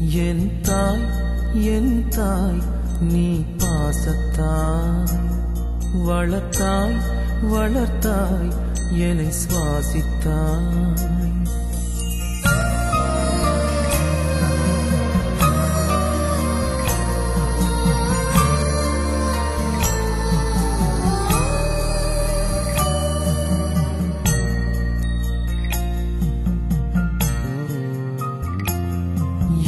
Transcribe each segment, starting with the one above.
تائ تین پاستا وغرت وائ سواسی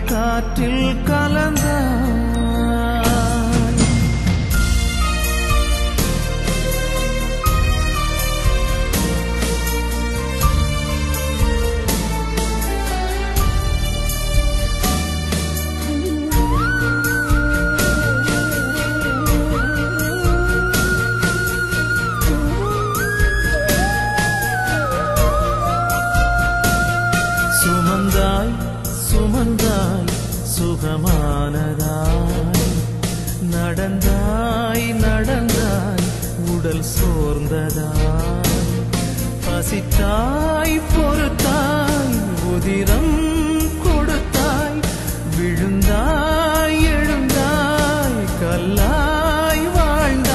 கலந்தாய் நீ پستا گدر کلائ وائن